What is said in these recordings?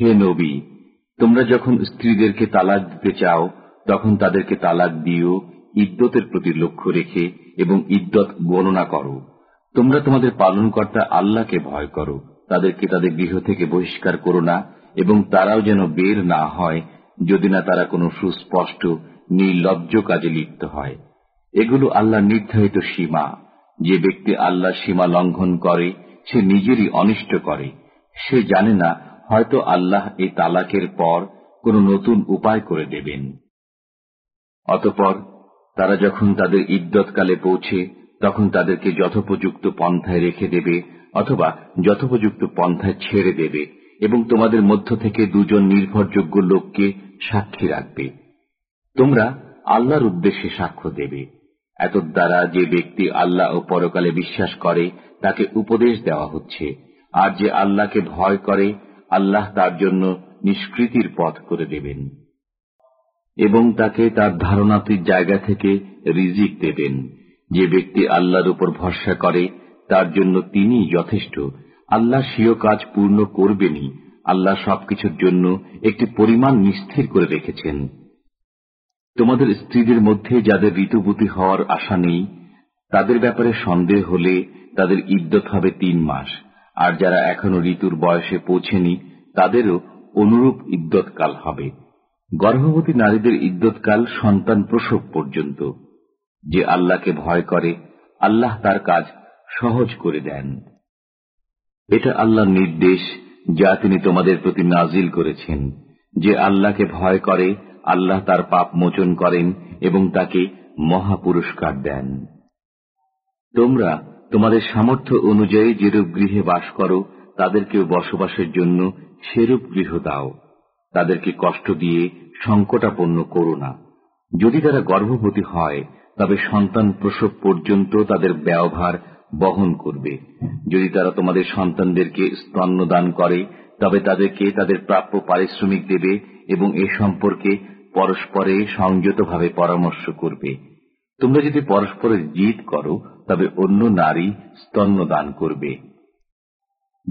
হে নবী, তোমরা যখন স্ত্রীদেরকে তালাক দিতে চাও, তখন তাদেরকে তালাক দিও, ইদ্যতের প্রতি লক্ষ্য রেখে এবং ইদ্যত বর্ণনা করো। তোমরা তোমাদের পালনকর্তা আল্লাহকে ভয় করো, তাদেরকে তাদের গৃহ থেকে বহিষ্কার করো না, এবং তারাও যেন বের না হয়, যদি না তারা কোনো সুস্পষ্ট, নির্লজ্জ কাজে লিপ্ত হয়। এগুলো আল্লাহ নির্ধারিত সীমা। যে ব্যক্তি আল্লাহ সীমা লঙ্ঘন করে, সে নিজেরই অনিষ্ট করে। সে জানে না হয়তো আল্লাহ এই তালাকের পর কোন নতুন উপায় করে দেবেন। অতপর তারা যখন তাদের ইদ্যৎকালে পৌঁছে, তখন তাদেরকে যথোপযুক্ত পন্থায় রেখে দেবে অথবা যথোপযুক্ত পন্থায় ছেড়ে দেবে এবং তোমাদের মধ্য থেকে দুজন নির্ভরযোগ্য লোককে সাক্ষী রাখবে। তোমরা আল্লাহর উদ্দেশ্যে সাক্ষ্য দেবে। এত দ্বারা যে ব্যক্তি আল্লাহ ও পরকালে বিশ্বাস করে, তাকে উপদেশ দেওয়া হচ্ছে। আর যে আল্লাহকে ভয় করে আল্লাহ তার জন্য নিষ্কৃতির পথ করে দেবেন এবং তাকে তার ধারণাতির জায়গা থেকে রিজিক দেবেন। যে ব্যক্তি আল্লাহর উপর ভরসা করে, তার জন্য তিনি যথেষ্ট। আল্লাহ স্বীয় কাজ পূর্ণ করবেনই। আল্লাহ সবকিছুর জন্য একটি পরিমাণ নিস্থির করে রেখেছেন। তোমাদের স্ত্রীদের মধ্যে যাদের ঋতুবতী হওয়ার আশা নেই, তাদের ব্যাপারে সন্দেহ হলে তাদের ইদ্যত হবে তিন মাস। আর যারা এখনও ঋতুর বয়সে পৌঁছেনি, তাদেরও অনুরূপ ইদ্যৎকাল হবে। গর্ভবতী নারীদের ইদ্যৎকাল সন্তান প্রসব পর্যন্ত। যে আল্লাহকে ভয় করে, আল্লাহ তার কাজ সহজ করে দেন। এটা আল্লাহর নির্দেশ যা তিনি তোমাদের প্রতি নাজিল করেছেন। যে আল্লাহকে ভয় করে, আল্লাহ তার পাপ মোচন করেন এবং তাকে মহা পুরস্কার দেন। তোমরা তোমাদের সামর্থ্য অনুযায়ী যেরূপ গৃহে বাস করো, তাদেরকেও বসবাসের জন্য সেরূপ গৃহ দাও। তাদেরকে কষ্ট দিয়ে সংকটাপন্ন করো না। যদি তারা গর্ভবতী হয়, তবে সন্তান প্রসব পর্যন্ত তাদের ব্যবহার বহন করবে। যদি তারা তোমাদের সন্তানদেরকে স্তন্যদান করে, তবে তাদেরকে তাদের প্রাপ্য পারিশ্রমিক দেবে এবং এ সম্পর্কে পরস্পরে সংযতভাবে পরামর্শ করবে। তোমরা যদি পরস্পরের জিত করো, তবে অন্য নারী স্তন্যদান করবে।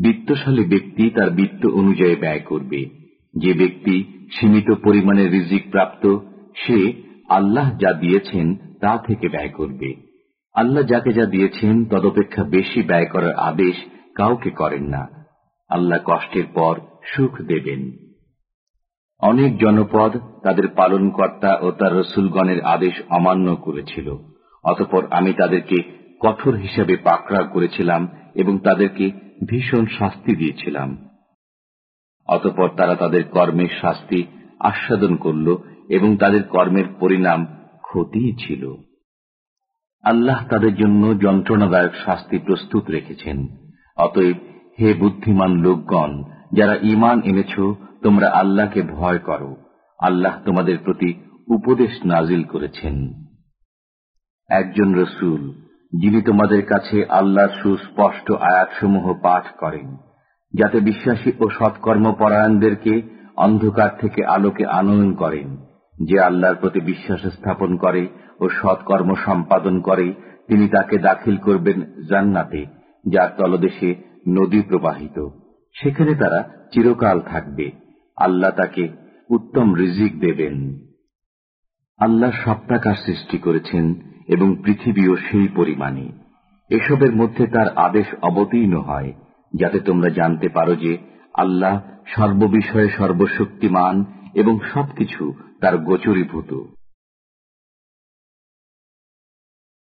বিত্তশালী ব্যক্তি তার বিত্ত অনুযায়ী ব্যয় করবে। যে ব্যক্তি সীমিত পরিমাণে রিজিক প্রাপ্ত, সে আল্লাহ যা দিয়েছেন তা থেকে ব্যয় করবে। আল্লাহ যাকে যা দিয়েছেন, তদপেক্ষা বেশি ব্যয় করার আদেশ কাউকে করেন না। আল্লাহ কষ্টের পর সুখ দেবেন। অনেক জনপদ তাদের পালনকর্তা ও তার রসুলগণের আদেশ অমান্য করেছিল। অতপর আমি তাদেরকে কঠোর হিসাবে পাকড়া করেছিলাম এবং তাদেরকে ভীষণ শাস্তি দিয়েছিলাম। অতপর তারা তাদের কর্মের শাস্তি আস্বাদন করল এবং তাদের কর্মের পরিণাম ক্ষতি ছিল। আল্লাহ তাদের জন্য যন্ত্রণাদায়ক শাস্তি প্রস্তুত রেখেছেন। অতএব হে বুদ্ধিমান লোকগণ, যারা ইমান এনেছ তোমরা আল্লাহকে ভয় করো। আল্লাহ তোমাদের প্রতি উপদেশ নাজিল করেছেন। একজন রসুল, যিনি তোমাদের কাছে আল্লাহর সুস্পষ্ট আয়াতসমূহ পাঠ করেন, যাতে বিশ্বাসী ও সৎকর্মপরায়ণদেরকে অন্ধকার থেকে আলোকে আনয়ন করেন, যে আল্লাহর প্রতি বিশ্বাস স্থাপন করে ও সৎকর্ম সম্পাদন করে, তিনি তাকে দাখিল করবেন জান্নাতে, যার তলদেশে নদী প্রবাহিত। সেখানে তারা চিরকাল থাকবে। আল্লাহ তাকে উত্তম রিজিক দেবেন। আল্লাহ সপ্তাকার সৃষ্টি করেছেন এবং পৃথিবীও সেই পরিমাণে। এসবের মধ্যে তার আদেশ অবতীর্ণ হয়, যাতে তোমরা জানতে পারো যে আল্লাহ সর্ববিষয়ে সর্বশক্তিমান এবং সবকিছু তার গোচরীভূত।